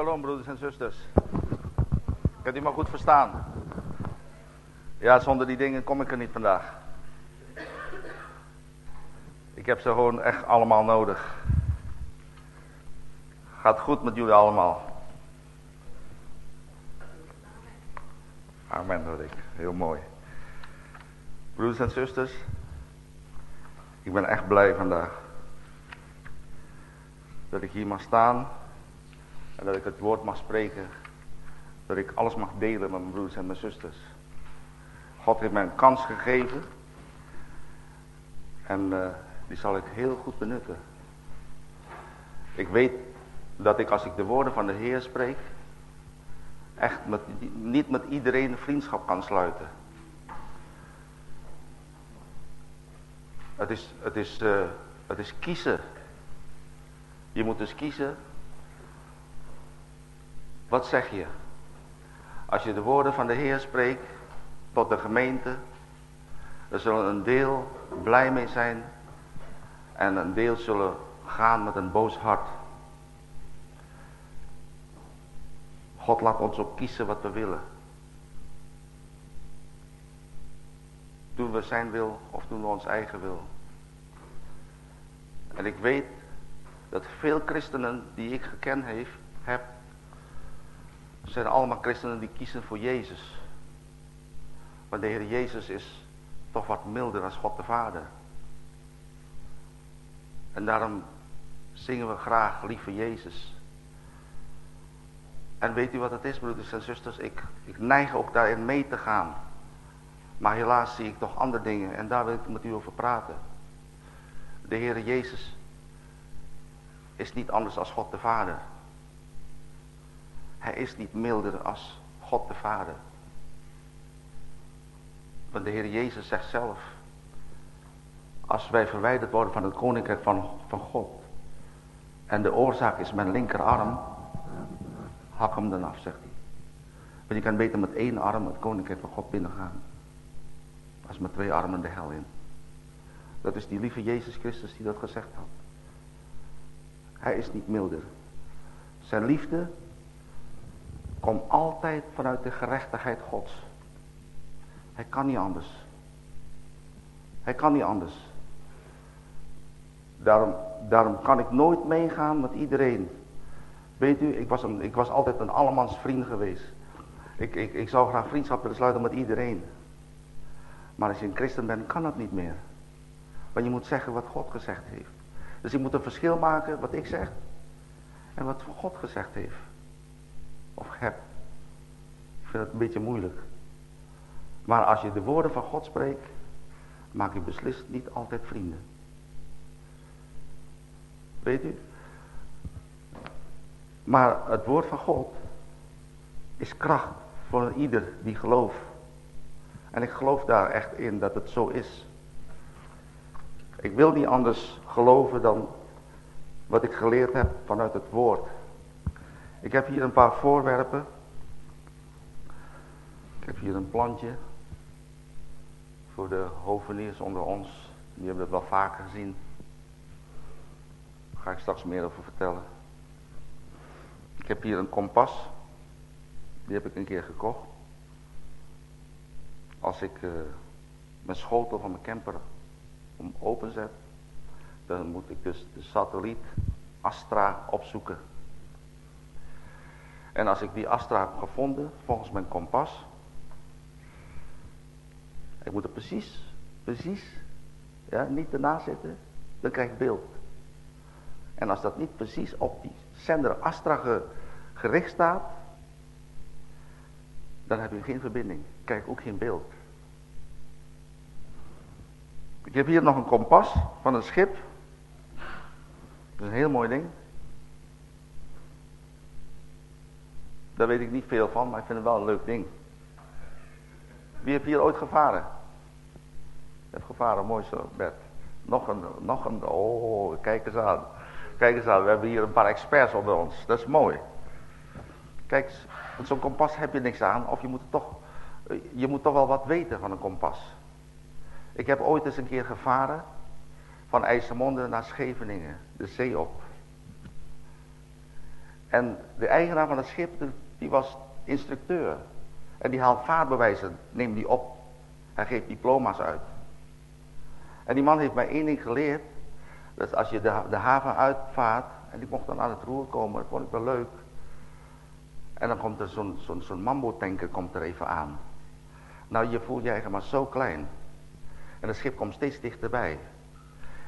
Shalom, broeders en zusters. Kunt u me goed verstaan? Ja, zonder die dingen kom ik er niet vandaag. Ik heb ze gewoon echt allemaal nodig. Gaat goed met jullie allemaal. Amen, hoor ik. Heel mooi. Broeders en zusters, ik ben echt blij vandaag. Dat ik hier mag staan en dat ik het woord mag spreken. Dat ik alles mag delen met mijn broers en mijn zusters. God heeft mij een kans gegeven. En uh, die zal ik heel goed benutten. Ik weet dat ik als ik de woorden van de Heer spreek. Echt niet met iedereen vriendschap kan sluiten. Het is, het is, uh, het is kiezen. Je moet dus kiezen wat zeg je? Als je de woorden van de Heer spreekt tot de gemeente, er zullen een deel blij mee zijn en een deel zullen gaan met een boos hart. God laat ons ook kiezen wat we willen. Doen we zijn wil of doen we ons eigen wil? En ik weet dat veel christenen die ik gekend heeft, heb, zijn allemaal christenen die kiezen voor Jezus. Want de Heer Jezus is toch wat milder als God de Vader. En daarom zingen we graag lieve Jezus. En weet u wat het is, broeders en zusters? Ik, ik neig ook daarin mee te gaan. Maar helaas zie ik toch andere dingen en daar wil ik met u over praten. De Heer Jezus is niet anders als God de Vader. Hij is niet milder als God de Vader. Want de Heer Jezus zegt zelf. Als wij verwijderd worden van het koninkrijk van, van God. En de oorzaak is mijn linkerarm. Hak hem dan af, zegt hij. Want je kan beter met één arm het koninkrijk van God binnengaan. Als met twee armen de hel in. Dat is die lieve Jezus Christus die dat gezegd had. Hij is niet milder. Zijn liefde Kom altijd vanuit de gerechtigheid gods. Hij kan niet anders. Hij kan niet anders. Daarom, daarom kan ik nooit meegaan met iedereen. Weet u, ik was, een, ik was altijd een allemans vriend geweest. Ik, ik, ik zou graag vriendschap willen sluiten met iedereen. Maar als je een christen bent, kan dat niet meer. Want je moet zeggen wat God gezegd heeft. Dus je moet een verschil maken wat ik zeg en wat God gezegd heeft of heb. Ik vind het een beetje moeilijk. Maar als je de woorden van God spreekt, maak je beslist niet altijd vrienden. Weet u? Maar het woord van God is kracht voor ieder die gelooft. En ik geloof daar echt in dat het zo is. Ik wil niet anders geloven dan wat ik geleerd heb vanuit het woord. Ik heb hier een paar voorwerpen. Ik heb hier een plantje. Voor de hoveniers onder ons. Die hebben het wel vaker gezien. Daar ga ik straks meer over vertellen. Ik heb hier een kompas. Die heb ik een keer gekocht. Als ik uh, mijn schotel van mijn camper om openzet. Dan moet ik dus de satelliet Astra opzoeken. En als ik die Astra heb gevonden, volgens mijn kompas. Ik moet er precies, precies, ja, niet ernaast zitten. Dan krijg ik beeld. En als dat niet precies op die zender Astra gericht staat. Dan heb je geen verbinding. Krijg ook geen beeld. Ik heb hier nog een kompas van een schip. Dat is een heel mooi ding. Daar weet ik niet veel van, maar ik vind het wel een leuk ding. Wie heeft hier ooit gevaren? Je hebt gevaren, mooi zo, Bert. Nog een, nog een, oh, kijk eens aan. Kijk eens aan, we hebben hier een paar experts onder ons. Dat is mooi. Kijk, met zo'n kompas heb je niks aan, of je moet, toch, je moet toch wel wat weten van een kompas. Ik heb ooit eens een keer gevaren van IJsselmonde naar Scheveningen, de zee op. En de eigenaar van het schip, die was instructeur. En die haalt vaartbewijzen, neemt die op. Hij geeft diploma's uit. En die man heeft mij één ding geleerd. Dat als je de, de haven uitvaart, en ik mocht dan aan het roer komen, dat vond ik wel leuk. En dan komt er zo'n zo'n mambo-tanker komt er even aan. Nou, je voelt je eigen maar zo klein. En het schip komt steeds dichterbij.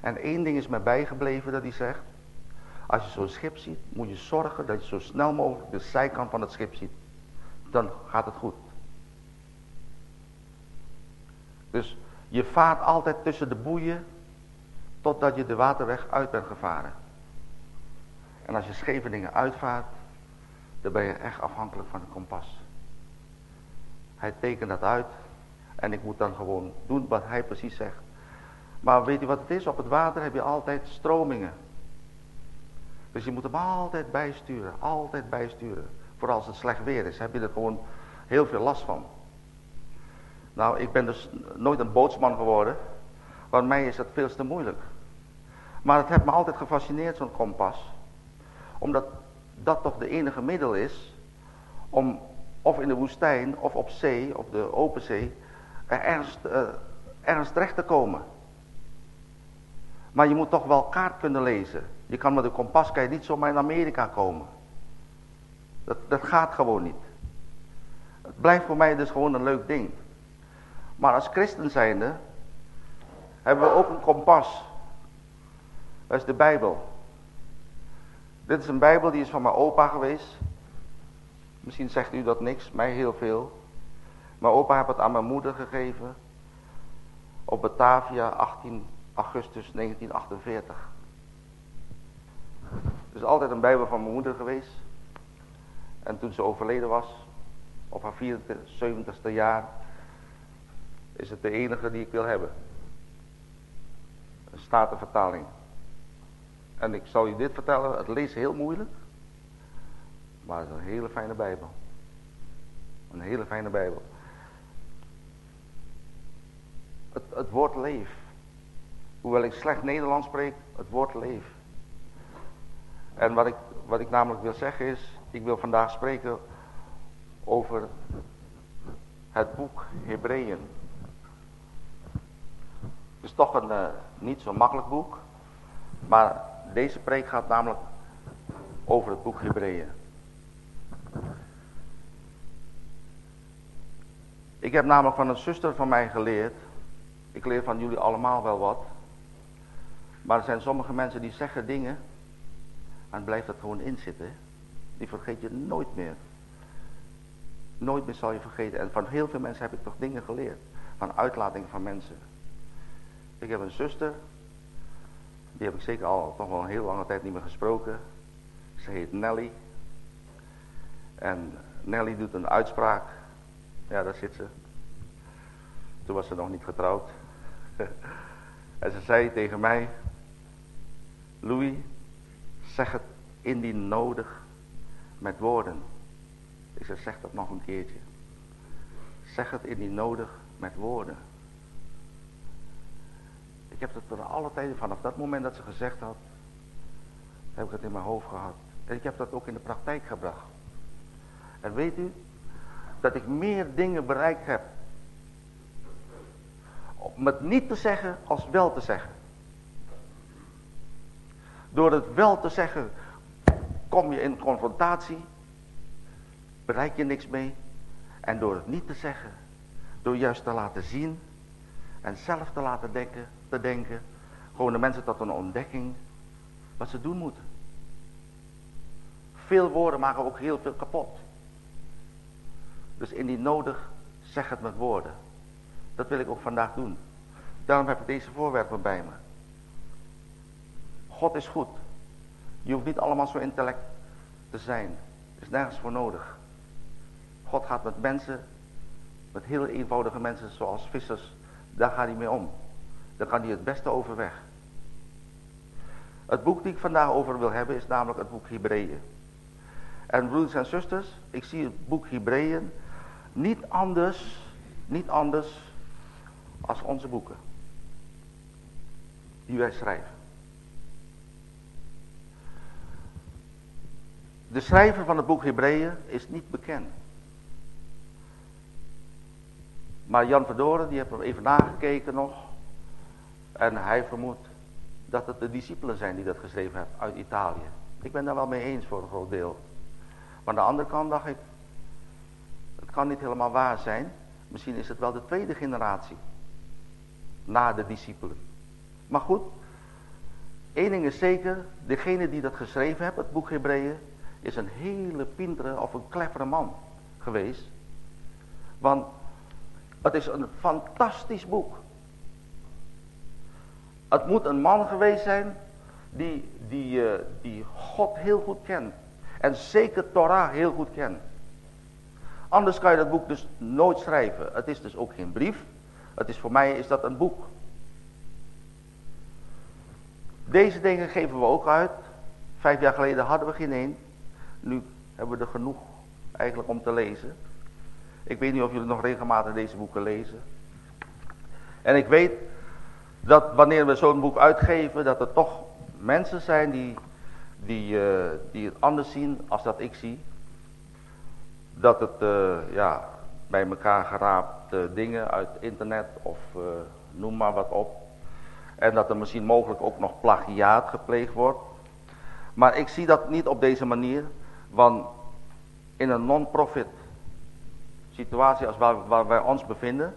En één ding is mij bijgebleven dat hij zegt. Als je zo'n schip ziet, moet je zorgen dat je zo snel mogelijk de zijkant van het schip ziet. Dan gaat het goed. Dus je vaart altijd tussen de boeien totdat je de waterweg uit bent gevaren. En als je Scheveningen uitvaart, dan ben je echt afhankelijk van het kompas. Hij tekent dat uit en ik moet dan gewoon doen wat hij precies zegt. Maar weet je wat het is? Op het water heb je altijd stromingen. Dus je moet hem altijd bijsturen, altijd bijsturen. Vooral als het slecht weer is, heb je er gewoon heel veel last van. Nou, ik ben dus nooit een bootsman geworden, want mij is dat veel te moeilijk. Maar het heeft me altijd gefascineerd, zo'n kompas. Omdat dat toch de enige middel is om of in de woestijn of op zee, op de open zee, er ergens, ergens terecht te komen. Maar je moet toch wel kaart kunnen lezen. Je kan met een kompas kan je niet zomaar in Amerika komen. Dat, dat gaat gewoon niet. Het blijft voor mij dus gewoon een leuk ding. Maar als christen zijnde hebben we ook een kompas. Dat is de Bijbel. Dit is een Bijbel die is van mijn opa geweest. Misschien zegt u dat niks, mij heel veel. Mijn opa heeft het aan mijn moeder gegeven. Op Batavia 18 augustus 1948. Het is altijd een bijbel van mijn moeder geweest. En toen ze overleden was, op haar 74ste jaar, is het de enige die ik wil hebben. Een statenvertaling. En ik zal je dit vertellen, het leest heel moeilijk. Maar het is een hele fijne bijbel. Een hele fijne bijbel. Het, het woord leef. Hoewel ik slecht Nederlands spreek, het woord leef. En wat ik, wat ik namelijk wil zeggen is, ik wil vandaag spreken over het boek Hebreeën. Het is toch een uh, niet zo makkelijk boek, maar deze preek gaat namelijk over het boek Hebreeën. Ik heb namelijk van een zuster van mij geleerd, ik leer van jullie allemaal wel wat, maar er zijn sommige mensen die zeggen dingen en blijft dat gewoon inzitten. Die vergeet je nooit meer. Nooit meer zal je vergeten. En van heel veel mensen heb ik toch dingen geleerd. Van uitlating van mensen. Ik heb een zuster. Die heb ik zeker al toch wel een heel lange tijd niet meer gesproken. Ze heet Nelly. En Nelly doet een uitspraak. Ja, daar zit ze. Toen was ze nog niet getrouwd. en ze zei tegen mij. Louis, zeg het indien nodig met woorden. Ik zeg, zeg dat nog een keertje. Zeg het indien nodig met woorden. Ik heb het er alle tijden, vanaf dat moment dat ze gezegd had, heb ik het in mijn hoofd gehad. En ik heb dat ook in de praktijk gebracht. En weet u, dat ik meer dingen bereikt heb. Om het niet te zeggen als wel te zeggen. Door het wel te zeggen, kom je in confrontatie, bereik je niks mee. En door het niet te zeggen, door juist te laten zien en zelf te laten denken, te denken, gewoon de mensen tot een ontdekking wat ze doen moeten. Veel woorden maken ook heel veel kapot. Dus indien nodig, zeg het met woorden. Dat wil ik ook vandaag doen. Daarom heb ik deze voorwerpen bij me. God is goed. Je hoeft niet allemaal zo intellect te zijn. Er is nergens voor nodig. God gaat met mensen, met heel eenvoudige mensen zoals vissers, daar gaat hij mee om. Daar kan hij het beste overweg. Het boek die ik vandaag over wil hebben is namelijk het boek Hebreeën. En broeders en zusters, ik zie het boek Hebreeën niet anders, niet anders als onze boeken. Die wij schrijven. De schrijver van het boek Hebreeën is niet bekend. Maar Jan Verdoren, die heeft er even nagekeken nog. En hij vermoedt dat het de discipelen zijn die dat geschreven hebben uit Italië. Ik ben daar wel mee eens voor een groot deel. Maar aan de andere kant dacht ik, het kan niet helemaal waar zijn. Misschien is het wel de tweede generatie. Na de discipelen. Maar goed, één ding is zeker, degene die dat geschreven heeft, het boek Hebreeën, is een hele pintere of een clevere man geweest. Want het is een fantastisch boek. Het moet een man geweest zijn die, die, uh, die God heel goed kent. En zeker Torah heel goed kent. Anders kan je dat boek dus nooit schrijven. Het is dus ook geen brief. Het is voor mij is dat een boek. Deze dingen geven we ook uit. Vijf jaar geleden hadden we geen één. Nu hebben we er genoeg eigenlijk om te lezen. Ik weet niet of jullie nog regelmatig deze boeken lezen. En ik weet dat wanneer we zo'n boek uitgeven, dat er toch mensen zijn die, die, uh, die het anders zien als dat ik zie. Dat het uh, ja, bij elkaar geraapt uh, dingen uit internet of noem maar wat op. En dat er misschien mogelijk ook nog plagiaat gepleegd wordt. Maar ik zie dat niet op deze manier. Want in een non-profit situatie als waar, waar wij ons bevinden,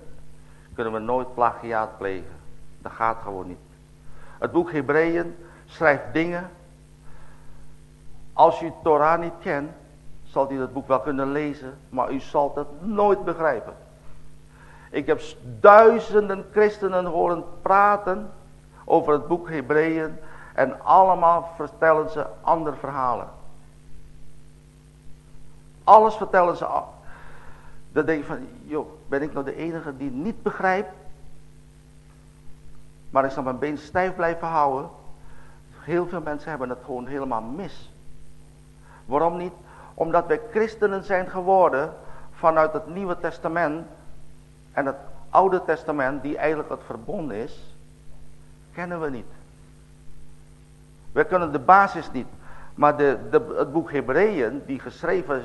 kunnen we nooit plagiaat plegen. Dat gaat gewoon niet. Het boek Hebreeën schrijft dingen. Als u Torah niet kent, zal u het boek wel kunnen lezen, maar u zal het nooit begrijpen. Ik heb duizenden christenen horen praten over het boek Hebreeën en allemaal vertellen ze andere verhalen. Alles vertellen ze af. Dan denk je van, joh, ben ik nou de enige die niet begrijpt? Maar ik zal mijn been stijf blijven houden. Heel veel mensen hebben het gewoon helemaal mis. Waarom niet? Omdat wij christenen zijn geworden vanuit het Nieuwe Testament. En het Oude Testament, die eigenlijk het verbond is, kennen we niet. We kunnen de basis niet. Maar de, de, het boek Hebreeën, die geschreven,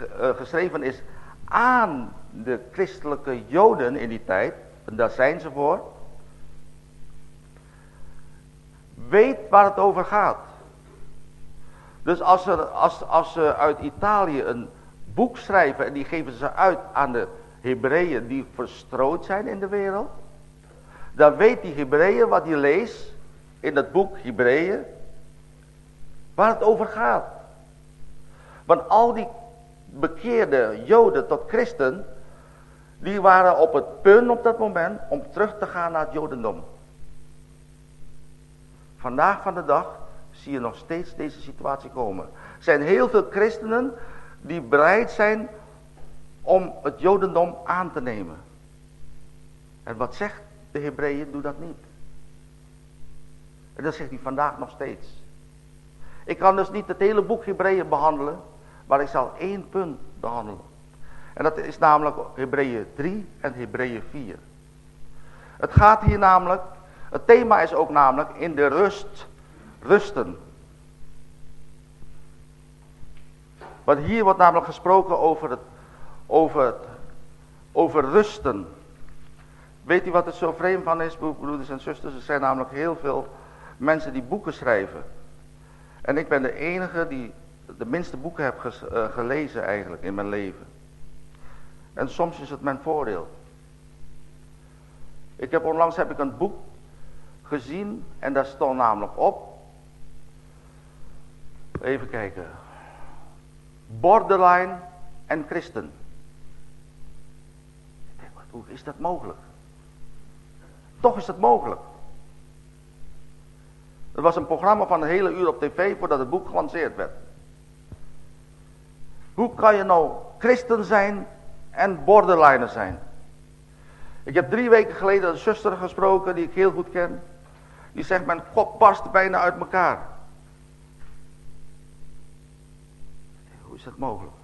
uh, geschreven is aan de christelijke joden in die tijd, en daar zijn ze voor, weet waar het over gaat. Dus als ze, als, als ze uit Italië een boek schrijven en die geven ze uit aan de Hebreeën die verstrooid zijn in de wereld, dan weet die Hebreeën wat hij leest in het boek Hebreeën, waar het over gaat. Want al die bekeerde joden tot christen, die waren op het punt op dat moment om terug te gaan naar het jodendom. Vandaag van de dag zie je nog steeds deze situatie komen. Er zijn heel veel christenen die bereid zijn om het jodendom aan te nemen. En wat zegt de Hebreeën? Doe dat niet. En dat zegt hij vandaag nog steeds. Ik kan dus niet het hele boek Hebreeën behandelen. Maar ik zal één punt behandelen. En dat is namelijk Hebreeën 3 en Hebreeën 4. Het gaat hier namelijk, het thema is ook namelijk in de rust, rusten. Want hier wordt namelijk gesproken over het, over het, over rusten. Weet u wat er zo vreemd van is, broeders en zusters? Er zijn namelijk heel veel mensen die boeken schrijven. En ik ben de enige die de minste boeken heb eh, gelezen eigenlijk in mijn leven. En soms is het mijn voordeel. Ik heb onlangs heb ik een boek gezien en daar stond namelijk op. Even kijken. Borderline en christen. Ik denk, hoe is dat mogelijk? Toch is dat mogelijk. Er was een programma van een hele uur op tv voordat het boek gelanceerd werd. Hoe kan je nou christen zijn en borderliner zijn? Ik heb drie weken geleden een zuster gesproken die ik heel goed ken. Die zegt, mijn kop barst bijna uit elkaar. Hoe is dat mogelijk?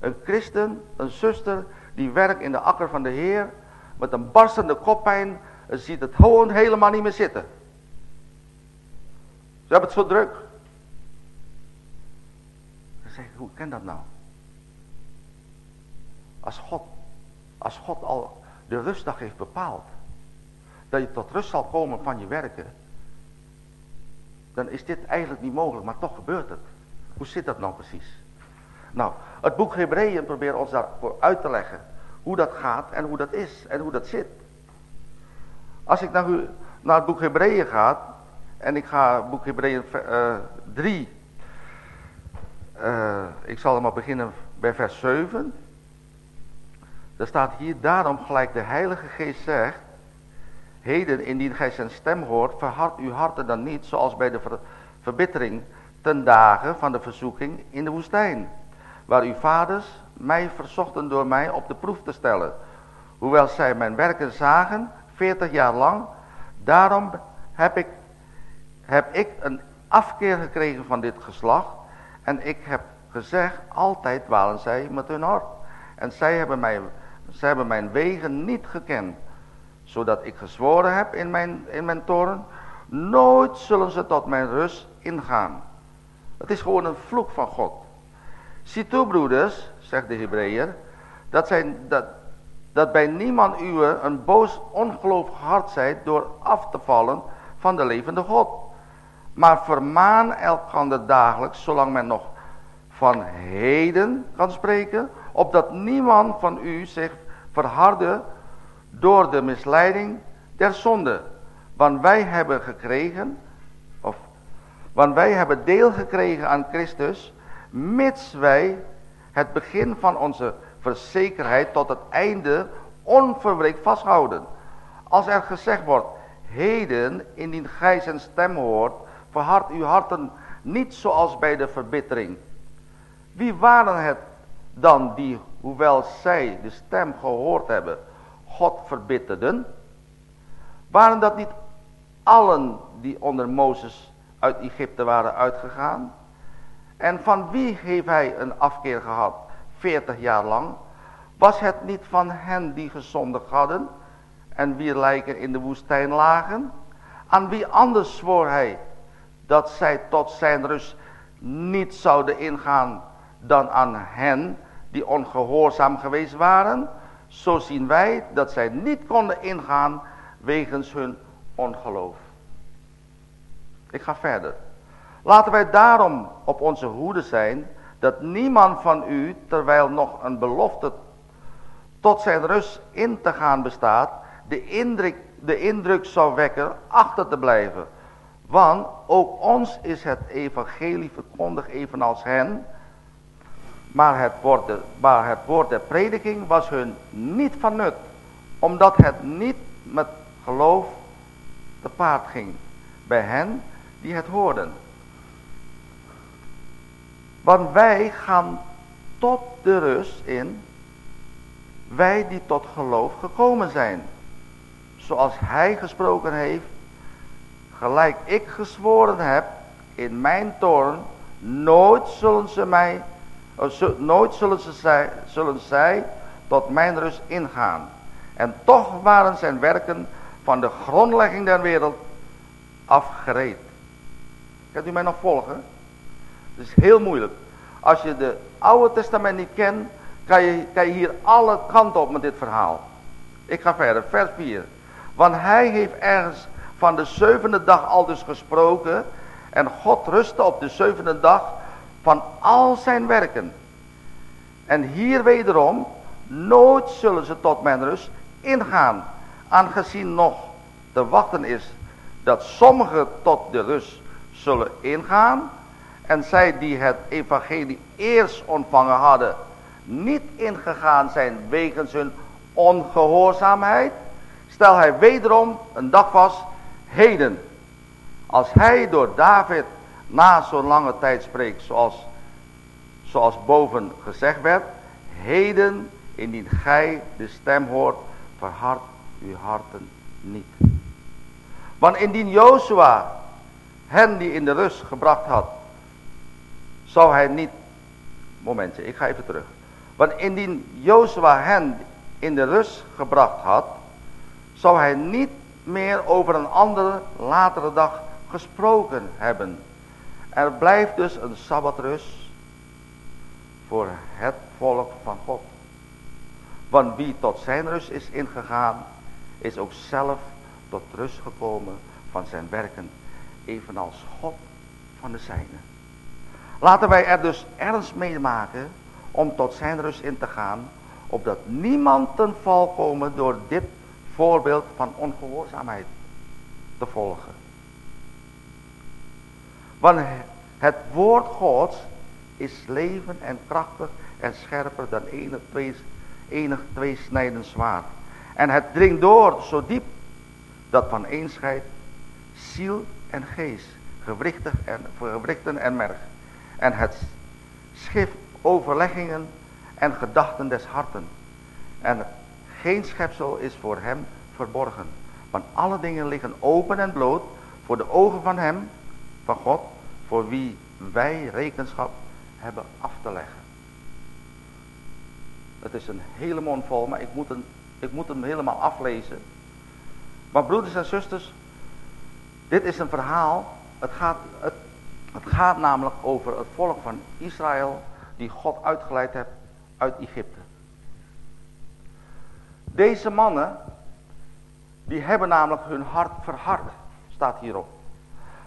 Een christen, een zuster, die werkt in de akker van de Heer, met een barstende koppijn, ziet het gewoon helemaal niet meer zitten. Ze hebben het zo druk zeg ik, hoe kan dat nou? Als God, als God al de rustdag heeft bepaald, dat je tot rust zal komen van je werken, dan is dit eigenlijk niet mogelijk, maar toch gebeurt het. Hoe zit dat nou precies? Nou, het boek Hebreeën probeert ons daarvoor uit te leggen hoe dat gaat en hoe dat is en hoe dat zit. Als ik naar, naar het boek Hebreeën ga, en ik ga boek Hebreeën uh, 3, uh, ik zal maar beginnen bij vers 7. Er staat hier, daarom gelijk de Heilige Geest zegt, heden indien gij zijn stem hoort, verhard uw harten dan niet, zoals bij de verbittering ten dagen van de verzoeking in de woestijn, waar uw vaders mij verzochten door mij op de proef te stellen, hoewel zij mijn werken zagen, veertig jaar lang, daarom heb ik, heb ik een afkeer gekregen van dit geslacht, en ik heb gezegd, altijd dwalen zij met hun hart. En zij hebben, mij, zij hebben mijn wegen niet gekend. Zodat ik gezworen heb in mijn, in mijn toren, nooit zullen ze tot mijn rust ingaan. Het is gewoon een vloek van God. Zie toe broeders, zegt de Hebreeër, dat, zijn, dat, dat bij niemand uwe een boos ongelooflijk hart zijt door af te vallen van de levende God. Maar vermaan elkander dagelijks, zolang men nog van heden kan spreken, opdat niemand van u zich verharde door de misleiding der zonde. Want wij hebben gekregen, of want wij hebben deel gekregen aan Christus, mits wij het begin van onze verzekerheid tot het einde onverbreekt vasthouden. Als er gezegd wordt, heden, indien gij zijn stem hoort, verhard uw harten niet zoals bij de verbittering. Wie waren het dan die, hoewel zij de stem gehoord hebben, God verbitterden? Waren dat niet allen die onder Mozes uit Egypte waren uitgegaan? En van wie heeft hij een afkeer gehad, veertig jaar lang? Was het niet van hen die gezondigd hadden en wie lijken in de woestijn lagen? Aan wie anders zwoer hij dat zij tot zijn rust niet zouden ingaan dan aan hen die ongehoorzaam geweest waren. Zo zien wij dat zij niet konden ingaan wegens hun ongeloof. Ik ga verder. Laten wij daarom op onze hoede zijn dat niemand van u, terwijl nog een belofte tot zijn rust in te gaan bestaat, de indruk, de indruk zou wekken achter te blijven. Want ook ons is het evangelie verkondigd evenals hen. Maar het, woord maar het woord der prediking was hun niet van nut. Omdat het niet met geloof te paard ging. Bij hen die het hoorden. Want wij gaan tot de rust in. Wij die tot geloof gekomen zijn. Zoals hij gesproken heeft gelijk ik gezworen heb in mijn toorn, nooit zullen ze mij, nooit zullen, ze zij, zullen zij tot mijn rust ingaan. En toch waren zijn werken van de grondlegging der wereld afgereed. Kunt u mij nog volgen? Het is heel moeilijk. Als je de Oude Testament niet kent, kan je, je hier alle kanten op met dit verhaal. Ik ga verder, vers 4. Want hij heeft ergens van de zevende dag al dus gesproken. En God rustte op de zevende dag van al zijn werken. En hier wederom, nooit zullen ze tot mijn rust ingaan. Aangezien nog te wachten is dat sommigen tot de rust zullen ingaan. En zij die het evangelie eerst ontvangen hadden, niet ingegaan zijn wegens hun ongehoorzaamheid. Stel hij wederom een dag vast heden. Als hij door David na zo'n lange tijd spreekt zoals, zoals boven gezegd werd. Heden indien gij de stem hoort verhard uw harten niet. Want indien Jozua hen die in de rust gebracht had. Zou hij niet... Momentje, ik ga even terug. Want indien Jozua hen in de rust gebracht had. Zou hij niet meer over een andere latere dag gesproken hebben. Er blijft dus een sabbatrust voor het volk van God. Want wie tot zijn rust is ingegaan, is ook zelf tot rust gekomen van zijn werken, evenals God van de zijne. Laten wij er dus ernst mee maken om tot zijn rust in te gaan, opdat niemand ten val komen door dit voorbeeld van ongehoorzaamheid te volgen. Want het woord Gods is leven en krachtig en scherper dan enig, twee, enig tweesnijdend zwaard. En het dringt door zo diep dat van een scheidt ziel en geest, gewrichten en, gewrichten en merg. En het schrift overleggingen en gedachten des harten. En geen schepsel is voor hem verborgen. Want alle dingen liggen open en bloot voor de ogen van hem, van God, voor wie wij rekenschap hebben af te leggen. Het is een hele mond vol, maar ik moet, hem, ik moet hem helemaal aflezen. Maar broeders en zusters, dit is een verhaal. Het gaat, het, het gaat namelijk over het volk van Israël die God uitgeleid heeft uit Egypte. Deze mannen, die hebben namelijk hun hart verhard, staat hierop.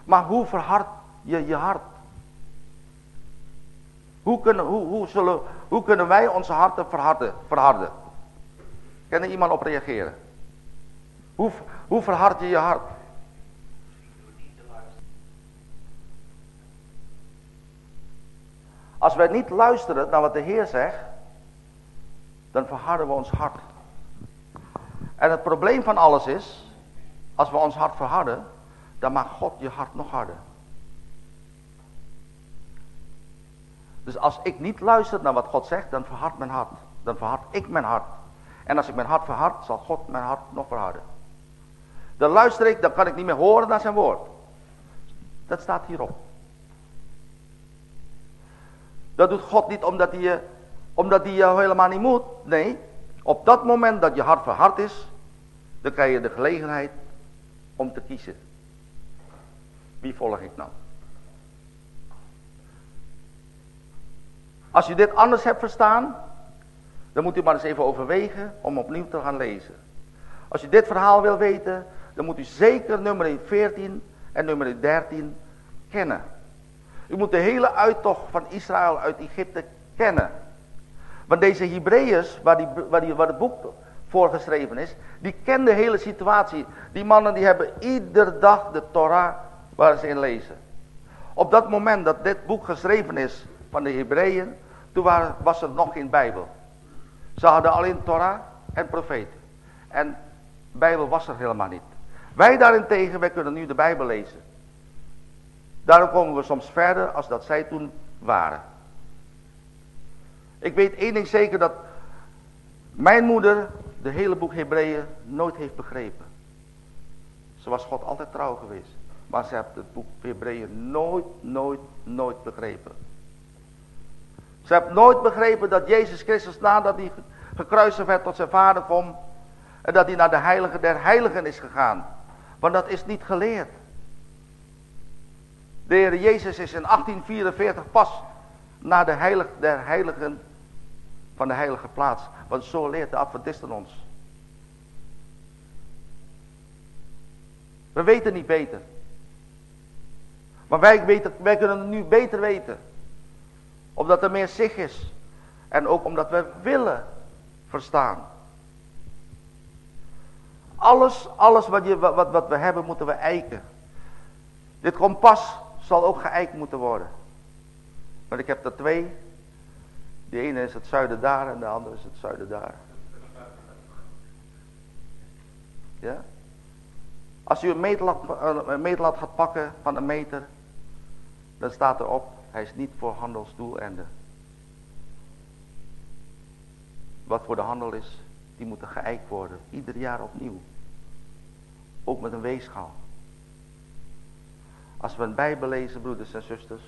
Maar hoe verhard je je hart? Hoe kunnen, hoe, hoe, zullen, hoe kunnen wij onze harten verharden? verharden? Kan er iemand op reageren? Hoe, hoe verhard je je hart? Als wij niet luisteren naar wat de Heer zegt, dan verharden we ons hart. En het probleem van alles is, als we ons hart verharden, dan maakt God je hart nog harder. Dus als ik niet luister naar wat God zegt, dan verhard mijn hart. Dan verhard ik mijn hart. En als ik mijn hart verhard, zal God mijn hart nog verharden. Dan luister ik, dan kan ik niet meer horen naar zijn woord. Dat staat hierop. Dat doet God niet omdat hij, je, omdat hij jou helemaal niet moet. Nee, op dat moment dat je hart verhard is, dan krijg je de gelegenheid om te kiezen. Wie volg ik nou? Als je dit anders hebt verstaan, dan moet u maar eens even overwegen om opnieuw te gaan lezen. Als je dit verhaal wil weten, dan moet u zeker nummer 14 en nummer 13 kennen. U moet de hele uittocht van Israël uit Egypte kennen. Want deze Hebreeërs, waar, die, waar, die, waar het boek voorgeschreven is, die kennen de hele situatie. Die mannen die hebben iedere dag de Torah waar ze in lezen. Op dat moment dat dit boek geschreven is van de Hebreeën, toen was er nog geen Bijbel. Ze hadden alleen Torah en profeten. En Bijbel was er helemaal niet. Wij daarentegen, wij kunnen nu de Bijbel lezen. Daarom komen we soms verder als dat zij toen waren. Ik weet één ding zeker dat mijn moeder de hele boek Hebreeën nooit heeft begrepen. Ze was God altijd trouw geweest. Maar ze heeft het boek Hebreeën nooit, nooit, nooit begrepen. Ze heeft nooit begrepen dat Jezus Christus nadat hij gekruisigd werd tot zijn vader kwam. En dat hij naar de heilige der heiligen is gegaan. Want dat is niet geleerd. De Heer Jezus is in 1844 pas naar de heilige der heiligen van de heilige plaats. Want zo leert de Adventisten ons. We weten niet beter. Maar wij, weten, wij kunnen het nu beter weten. Omdat er meer zich is. En ook omdat we willen verstaan. Alles, alles wat, je, wat, wat we hebben moeten we eiken. Dit kompas zal ook geëikt moeten worden. Maar ik heb er twee. De ene is het zuiden daar en de andere is het zuiden daar. Ja? Als u een meetlat, een meetlat gaat pakken van een meter, dan staat erop, hij is niet voor handelsdoeleinden. Wat voor de handel is, die moeten geëikt worden, ieder jaar opnieuw. Ook met een weegschaal. Als we een Bijbel lezen, broeders en zusters,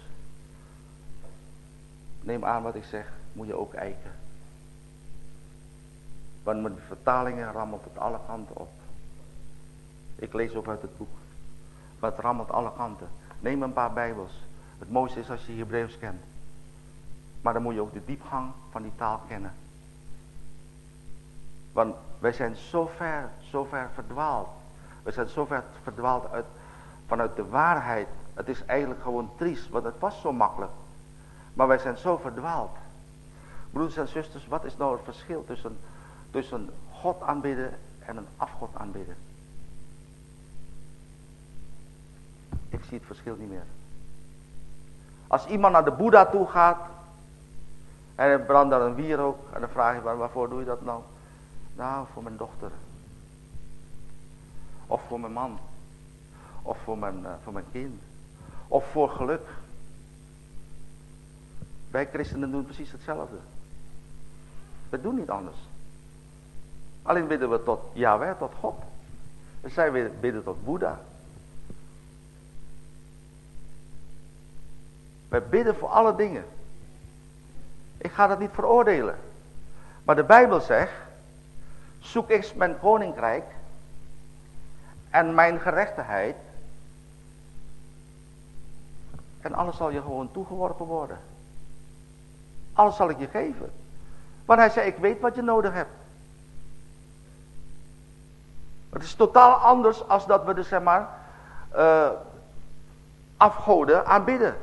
neem aan wat ik zeg, moet je ook eiken. Want met vertalingen rammelt het alle kanten op. Ik lees ook uit het boek. Maar het rammelt alle kanten. Neem een paar Bijbels. Het mooiste is als je Hebreeuws kent. Maar dan moet je ook de diepgang van die taal kennen. Want wij zijn zo ver, zo ver verdwaald. We zijn zo ver verdwaald uit, vanuit de waarheid. Het is eigenlijk gewoon triest, want het was zo makkelijk. Maar wij zijn zo verdwaald. Broeders en zusters, wat is nou het verschil tussen, tussen God aanbidden en een afgod aanbidden? Ik zie het verschil niet meer. Als iemand naar de Boeddha toe gaat en hij brandt daar een wierook en dan vraag je waarvoor doe je dat nou? Nou, voor mijn dochter. Of voor mijn man. Of voor mijn, uh, voor mijn kind. Of voor geluk. Wij christenen doen precies hetzelfde. We doen niet anders. Alleen bidden we tot Yahweh, tot God. En zij bidden tot Boeddha. Bidden voor alle dingen. Ik ga dat niet veroordelen. Maar de Bijbel zegt, zoek eens mijn koninkrijk en mijn gerechtigheid. En alles zal je gewoon toegeworpen worden. Alles zal ik je geven. Want hij zei, ik weet wat je nodig hebt. Het is totaal anders als dat we dus zeg maar uh, afgoden aanbidden.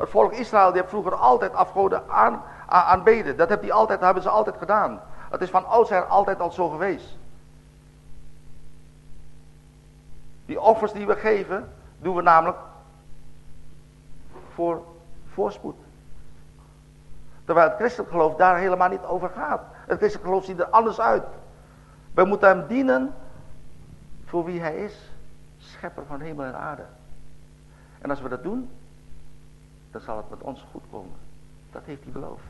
Het volk Israël die heeft vroeger altijd afgoden aan, aanbeden. Dat, die altijd, hebben ze altijd gedaan. Het is van oudsher altijd al zo geweest. Die offers die we geven, doen we namelijk voor voorspoed. Terwijl het christelijk geloof daar helemaal niet over gaat. Het christelijk geloof ziet er anders uit. We moeten hem dienen voor wie hij is. Schepper van hemel en aarde. En als we dat doen, dan zal het met ons goed komen. Dat heeft hij beloofd.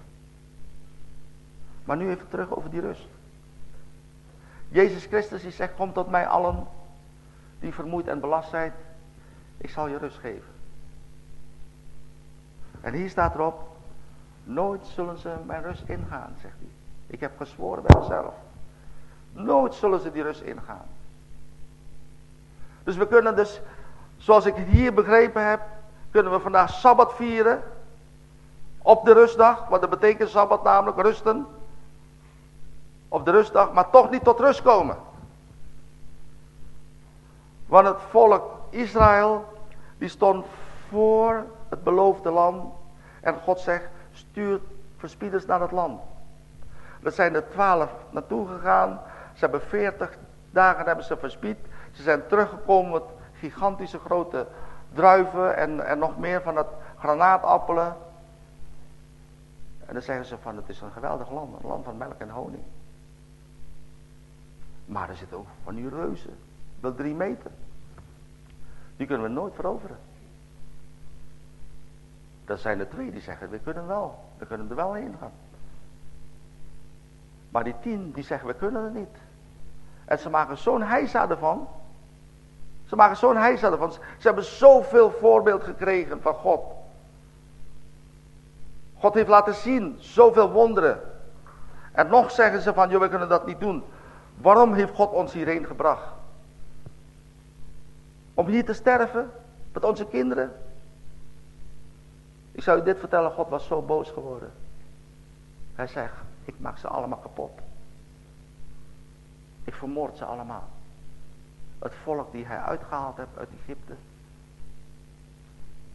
Maar nu even terug over die rust. Jezus Christus die zegt, kom tot mij allen die vermoeid en belast zijn. Ik zal je rust geven. En hier staat erop, nooit zullen ze mijn rust ingaan, zegt hij. Ik heb gezworen bij mezelf. Nooit zullen ze die rust ingaan. Dus we kunnen dus, zoals ik het hier begrepen heb, kunnen we vandaag Sabbat vieren. Op de rustdag, wat dat betekent Sabbat namelijk rusten. Op de rustdag, maar toch niet tot rust komen. Want het volk Israël, die stond voor het beloofde land. En God zegt, stuur verspieders naar het land. Er zijn er twaalf naartoe gegaan. Ze hebben veertig dagen hebben ze verspied. Ze zijn teruggekomen met gigantische grote druiven en, en nog meer van dat granaatappelen. En dan zeggen ze van het is een geweldig land, een land van melk en honing. Maar er zitten ook van die reuzen, wel drie meter. Die kunnen we nooit veroveren. Dat zijn er twee die zeggen, we kunnen wel, we kunnen er wel heen gaan. Maar die tien, die zeggen, we kunnen er niet. En ze maken zo'n heisa ervan, ze maken zo'n heisa ervan. Ze hebben zoveel voorbeeld gekregen van God. God heeft laten zien, zoveel wonderen. En nog zeggen ze van, joh, we kunnen dat niet doen. Waarom heeft God ons hierheen gebracht? Om hier te sterven met onze kinderen? Ik zou u dit vertellen, God was zo boos geworden. Hij zegt, ik maak ze allemaal kapot. Ik vermoord ze allemaal het volk die hij uitgehaald heeft uit Egypte.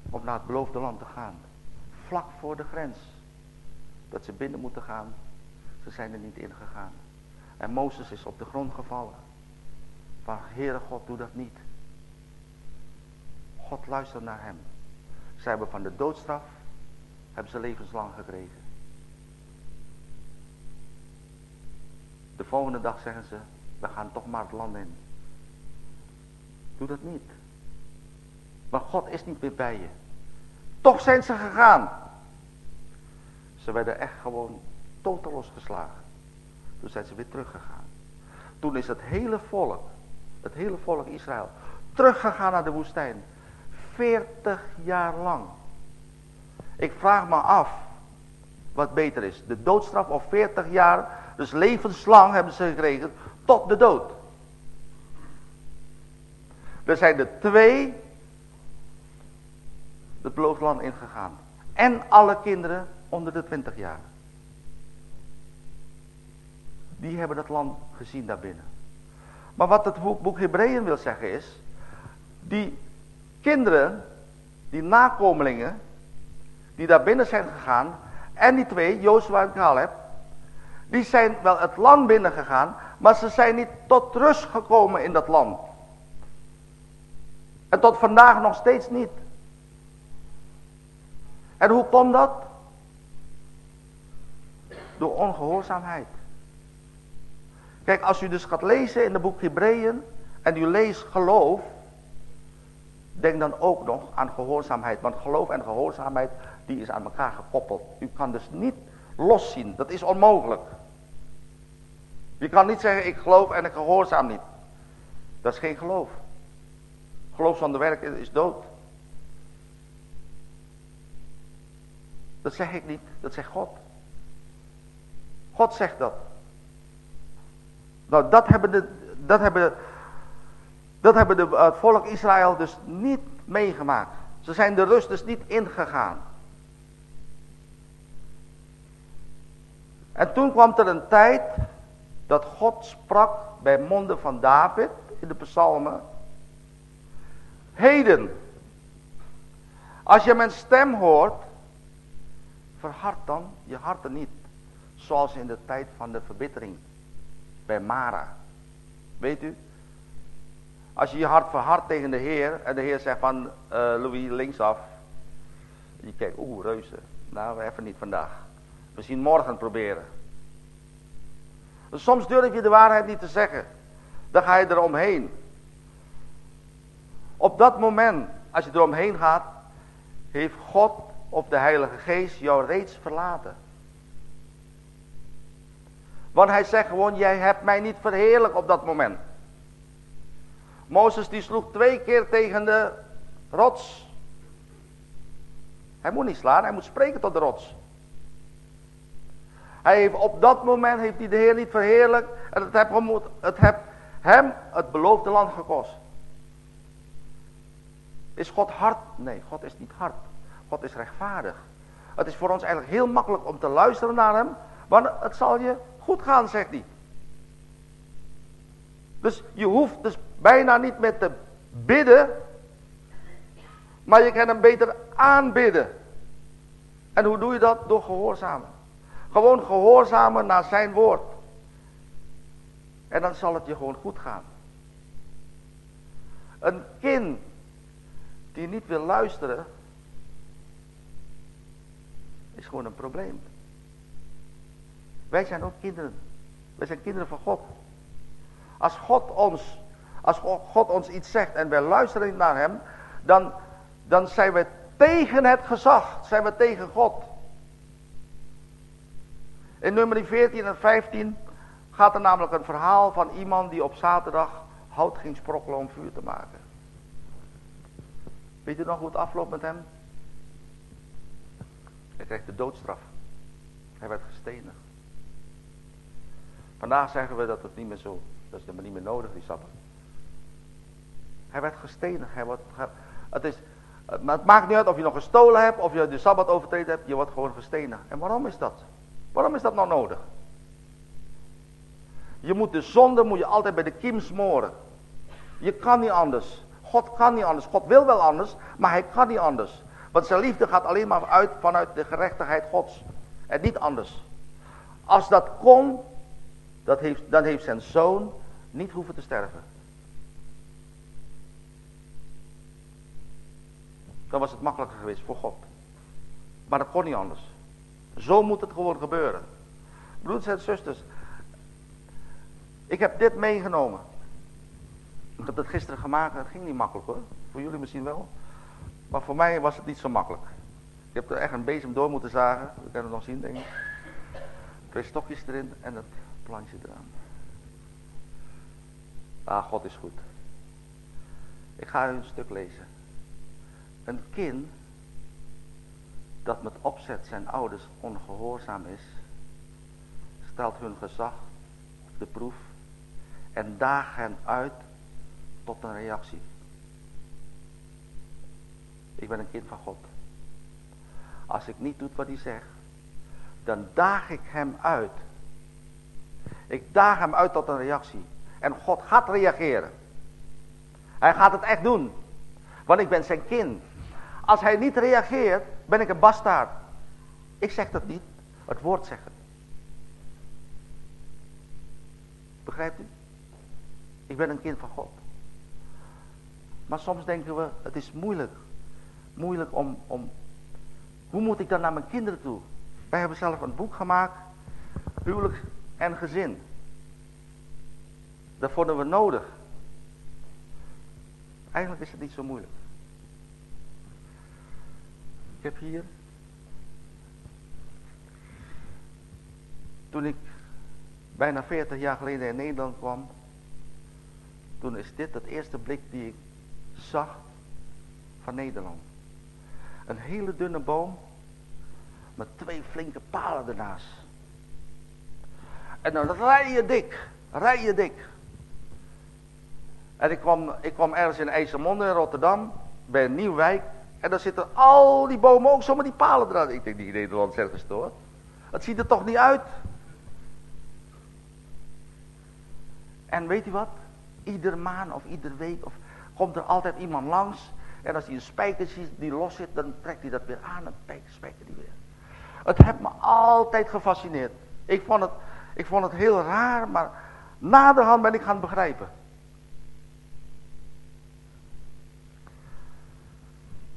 Om naar het beloofde land te gaan. Vlak voor de grens. Dat ze binnen moeten gaan. Ze zijn er niet in gegaan. En Mozes is op de grond gevallen. Van Heere God, doe dat niet. God luistert naar hem. Ze hebben van de doodstraf, hebben ze levenslang gekregen. De volgende dag zeggen ze, we gaan toch maar het land in. Doe dat niet. Maar God is niet meer bij je. Toch zijn ze gegaan. Ze werden echt gewoon totaal geslagen. Toen zijn ze weer teruggegaan. Toen is het hele volk, het hele volk Israël, teruggegaan naar de woestijn. 40 jaar lang. Ik vraag me af wat beter is. De doodstraf of 40 jaar, dus levenslang hebben ze gekregen tot de dood. Er zijn er twee het beloofd land ingegaan. En alle kinderen onder de 20 jaar. Die hebben dat land gezien daarbinnen. Maar wat het boek, Hebreeën wil zeggen is, die kinderen, die nakomelingen, die daar binnen zijn gegaan, en die twee, Jozua en Caleb, die zijn wel het land binnengegaan, maar ze zijn niet tot rust gekomen in dat land. En tot vandaag nog steeds niet. En hoe komt dat? Door ongehoorzaamheid. Kijk, als u dus gaat lezen in het boek Hebreeën en u leest geloof, denk dan ook nog aan gehoorzaamheid. Want geloof en gehoorzaamheid, die is aan elkaar gekoppeld. U kan dus niet loszien, dat is onmogelijk. Je kan niet zeggen, ik geloof en ik gehoorzaam niet. Dat is geen geloof. Geloof zonder werk is dood. Dat zeg ik niet, dat zegt God. God zegt dat. Nou, dat hebben, de, dat hebben, dat hebben de, het volk Israël dus niet meegemaakt. Ze zijn de rust dus niet ingegaan. En toen kwam er een tijd dat God sprak bij monden van David in de psalmen. Heden, als je mijn stem hoort, verhard dan je harten niet. Zoals in de tijd van de verbittering bij Mara. Weet u? Als je je hart verhardt tegen de Heer en de Heer zegt van uh, Louis linksaf. Je kijkt, oeh reuze. Nou even niet vandaag. Misschien morgen proberen. Soms durf je de waarheid niet te zeggen. Dan ga je eromheen. Op dat moment, als je eromheen gaat, heeft God of de Heilige Geest jou reeds verlaten. Want hij zegt gewoon, jij hebt mij niet verheerlijk op dat moment. Mozes die sloeg twee keer tegen de rots. Hij moet niet slaan, hij moet spreken tot de rots. Hij heeft, op dat moment heeft hij de Heer niet verheerlijkt. En het heeft hem het beloofde land gekost. Is God hard? Nee, God is niet hard. God is rechtvaardig. Het is voor ons eigenlijk heel makkelijk om te luisteren naar hem. Want het zal je goed gaan, zegt hij. Dus je hoeft dus bijna niet met te bidden. Maar je kan hem beter aanbidden. En hoe doe je dat? Door gehoorzamen. Gewoon gehoorzamen naar zijn woord. En dan zal het je gewoon goed gaan. Een kind die niet wil luisteren, is gewoon een probleem. Wij zijn ook kinderen. Wij zijn kinderen van God. Als God ons, als God ons iets zegt en wij luisteren niet naar hem, dan, dan zijn we tegen het gezag, zijn we tegen God. In nummer 14 en 15 gaat er namelijk een verhaal van iemand die op zaterdag hout ging sprokkelen om vuur te maken. Weet u nog hoe het afloopt met hem? Hij kreeg de doodstraf. Hij werd gestenigd. Vandaag zeggen we dat het niet meer zo, dat is niet meer nodig, die sabbat. Hij werd gestenigd. Hij wordt, het, is, het maakt niet uit of je nog gestolen hebt, of je de sabbat overtreden hebt, je wordt gewoon gestenigd. En waarom is dat? Waarom is dat nou nodig? Je moet de zonde moet je altijd bij de kiem smoren. Je kan niet anders. God kan niet anders. God wil wel anders, maar hij kan niet anders. Want zijn liefde gaat alleen maar uit vanuit de gerechtigheid Gods. En niet anders. Als dat kon, dat heeft, dan heeft zijn zoon niet hoeven te sterven. Dan was het makkelijker geweest voor God. Maar dat kon niet anders. Zo moet het gewoon gebeuren. Broeders en zusters. Ik heb dit meegenomen. Ik heb het gisteren gemaakt. Het ging niet makkelijk hoor. Voor jullie misschien wel. Maar voor mij was het niet zo makkelijk. Ik heb er echt een bezem door moeten zagen. We kunnen het nog zien denk ik. Twee stokjes erin en het plantje eraan. Ah, God is goed. Ik ga u een stuk lezen. Een kind dat met opzet zijn ouders ongehoorzaam is, stelt hun gezag op de proef en daagt hen uit tot een reactie. Ik ben een kind van God. Als ik niet doe wat hij zegt, dan daag ik hem uit. Ik daag hem uit tot een reactie. En God gaat reageren. Hij gaat het echt doen. Want ik ben zijn kind. Als hij niet reageert, ben ik een bastaard. Ik zeg dat niet. Het woord zegt het. Begrijpt u? Ik ben een kind van God. Maar soms denken we, het is moeilijk. Moeilijk om, om... Hoe moet ik dan naar mijn kinderen toe? Wij hebben zelf een boek gemaakt. Huwelijk en gezin. Dat vonden we nodig. Eigenlijk is het niet zo moeilijk. Ik heb hier... Toen ik bijna 40 jaar geleden in Nederland kwam... Toen is dit het eerste blik die ik zag van Nederland. Een hele dunne boom met twee flinke palen ernaast. En dan rij je dik, rij je dik. En ik kwam, ik kwam ergens in IJsselmonde in Rotterdam, bij een nieuw wijk. En dan zitten al die bomen ook zo met die palen eraan. Ik denk, die Nederland is gestoord. Het ziet er toch niet uit? En weet u wat? Ieder maand of ieder week of, komt er altijd iemand langs. En als hij een spijker ziet die los zit, dan trekt hij dat weer aan en spijker die weer. Het heeft me altijd gefascineerd. Ik vond het, ik vond het heel raar, maar naderhand ben ik gaan begrijpen.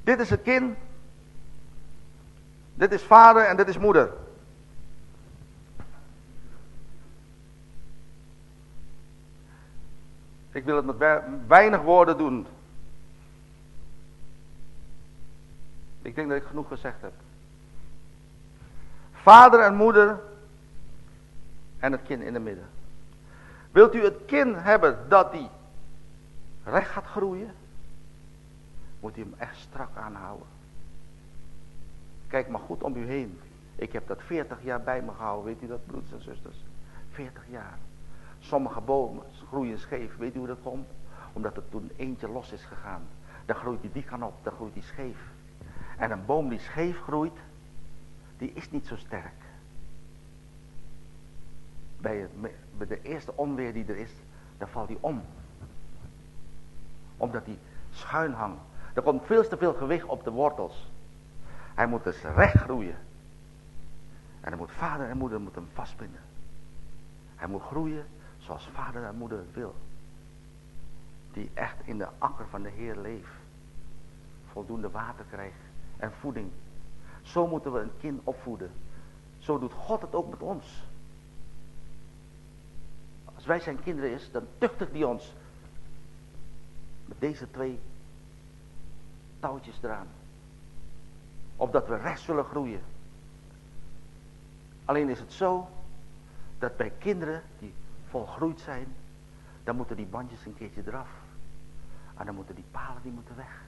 Dit is het kind. Dit is vader en dit is moeder. Ik wil het met weinig woorden doen. Ik denk dat ik genoeg gezegd heb. Vader en moeder en het kind in het midden. Wilt u het kind hebben dat die recht gaat groeien? Moet u hem echt strak aanhouden. Kijk maar goed om u heen. Ik heb dat 40 jaar bij me gehouden. Weet u dat, broeders en zusters? 40 jaar. Sommige bomen groeien scheef. Weet u hoe dat komt? Omdat er toen eentje los is gegaan. Dan groeit hij die kant op, dan groeit hij scheef. En een boom die scheef groeit, die is niet zo sterk. Bij, de eerste onweer die er is, dan valt hij om. Omdat hij schuin hangt. Er komt veel te veel gewicht op de wortels. Hij moet dus recht groeien. En dan moet vader en moeder moet hem vastbinden. Hij moet groeien zoals vader en moeder wil. Die echt in de akker van de Heer leeft. Voldoende water krijgt en voeding. Zo moeten we een kind opvoeden. Zo doet God het ook met ons. Als wij zijn kinderen is, dan tuchtigt hij ons. Met deze twee touwtjes eraan. Opdat we recht zullen groeien. Alleen is het zo dat bij kinderen die volgroeid zijn, dan moeten die bandjes een keertje eraf. En dan moeten die palen die moeten weg.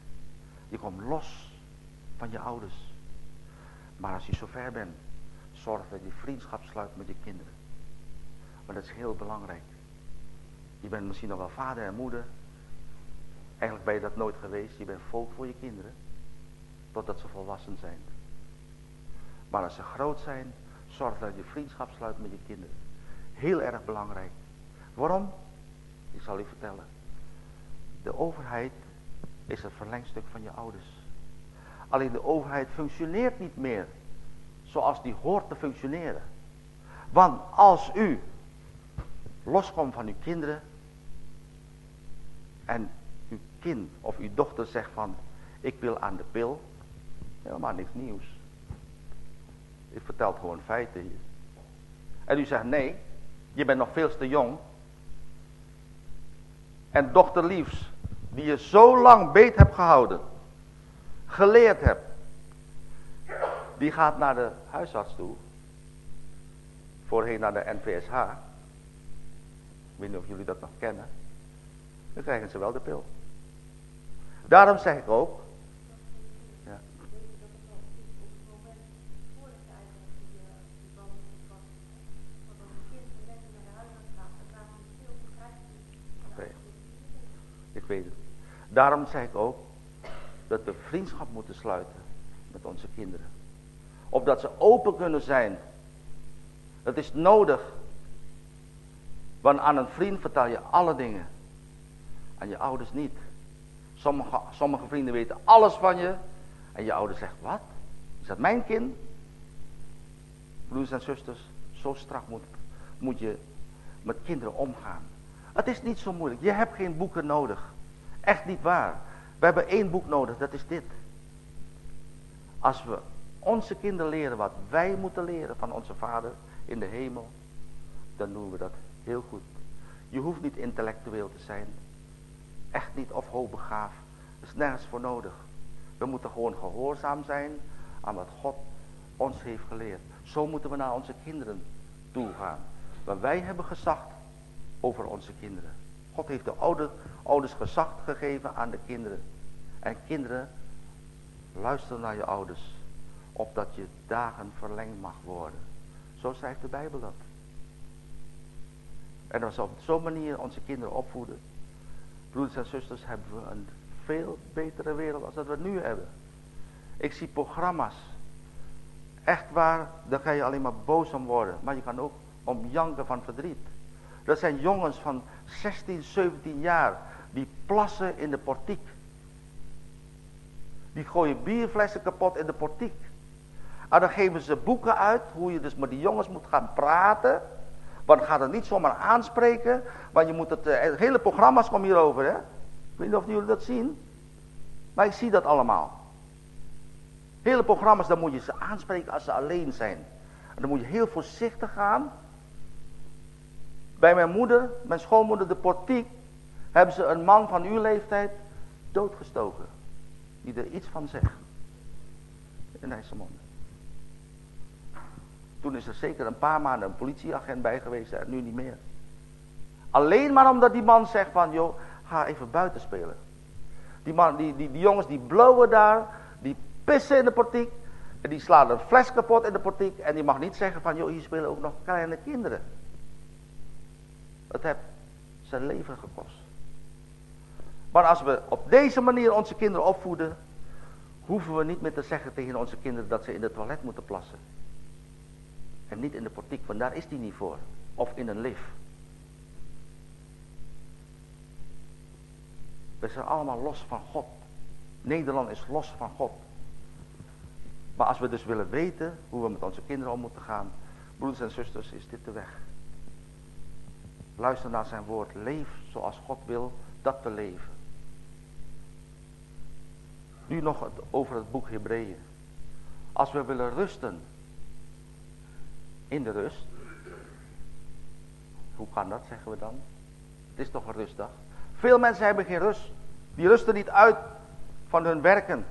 Je komt los van je ouders. Maar als je zover bent, zorg dat je vriendschap sluit met je kinderen. Want dat is heel belangrijk. Je bent misschien nog wel vader en moeder. Eigenlijk ben je dat nooit geweest. Je bent volk voor je kinderen. Totdat ze volwassen zijn. Maar als ze groot zijn, zorg dat je vriendschap sluit met je kinderen. Heel erg belangrijk. Waarom? Ik zal u vertellen. De overheid is het verlengstuk van je ouders. Alleen de overheid functioneert niet meer zoals die hoort te functioneren. Want als u loskomt van uw kinderen en uw kind of uw dochter zegt van ik wil aan de pil, helemaal niks nieuws. Ik vertel gewoon feiten hier. En u zegt nee, je bent nog veel te jong. En dochter liefs, die je zo lang beet hebt gehouden, geleerd hebt, die gaat naar de huisarts toe. Voorheen naar de NVSH. Ik weet niet of jullie dat nog kennen. Dan krijgen ze wel de pil. Daarom zeg ik ook, Daarom zeg ik ook dat we vriendschap moeten sluiten met onze kinderen. Opdat ze open kunnen zijn Het is nodig. Want aan een vriend vertel je alle dingen. Aan je ouders niet. Sommige, sommige vrienden weten alles van je. En je ouder zegt, wat? Is dat mijn kind? Broers en zusters, zo strak moet, moet je met kinderen omgaan. Het is niet zo moeilijk. Je hebt geen boeken nodig. Echt niet waar. We hebben één boek nodig, dat is dit. Als we onze kinderen leren wat wij moeten leren van onze vader in de hemel, dan doen we dat heel goed. Je hoeft niet intellectueel te zijn. Echt niet of hoogbegaafd. Er is nergens voor nodig. We moeten gewoon gehoorzaam zijn aan wat God ons heeft geleerd. Zo moeten we naar onze kinderen toe gaan. Want wij hebben gezag over onze kinderen. God heeft de oude, ouders gezag gegeven aan de kinderen. En kinderen, luister naar je ouders. Opdat je dagen verlengd mag worden. Zo schrijft de Bijbel dat. En als we op zo'n manier onze kinderen opvoeden. Broeders en zusters hebben we een veel betere wereld als dat we nu hebben. Ik zie programma's. Echt waar, daar ga je alleen maar boos om worden. Maar je kan ook om janken van verdriet. Dat zijn jongens van 16, 17 jaar. Die plassen in de portiek. Die gooien bierflessen kapot in de portiek. En dan geven ze boeken uit hoe je dus met die jongens moet gaan praten. Want gaat het niet zomaar aanspreken. Want je moet het, eh, het hele programma's komen hierover. Hè? Ik weet niet of jullie dat zien. Maar ik zie dat allemaal. Hele programma's, dan moet je ze aanspreken als ze alleen zijn. En dan moet je heel voorzichtig gaan. Bij mijn moeder, mijn schoonmoeder, de portiek, hebben ze een man van uw leeftijd doodgestoken. Die er iets van zegt. In IJsselmonde. Toen is er zeker een paar maanden een politieagent bij geweest en nu niet meer. Alleen maar omdat die man zegt van, joh, ga even buiten spelen. Die, man, die, die, die jongens die blowen daar, die pissen in de portiek. En die slaan een fles kapot in de portiek. En die mag niet zeggen van, joh, hier spelen ook nog kleine kinderen. Het heeft zijn leven gekost. Maar als we op deze manier onze kinderen opvoeden, hoeven we niet meer te zeggen tegen onze kinderen dat ze in de toilet moeten plassen. En niet in de portiek, want daar is die niet voor. Of in een lift. We zijn allemaal los van God. Nederland is los van God. Maar als we dus willen weten hoe we met onze kinderen om moeten gaan, broeders en zusters, is dit de weg. Luister naar zijn woord. Leef zoals God wil dat te leven. Nu nog over het boek Hebreeën. Als we willen rusten in de rust. Hoe kan dat, zeggen we dan? Het is toch een rustdag. Veel mensen hebben geen rust. Die rusten niet uit van hun werken.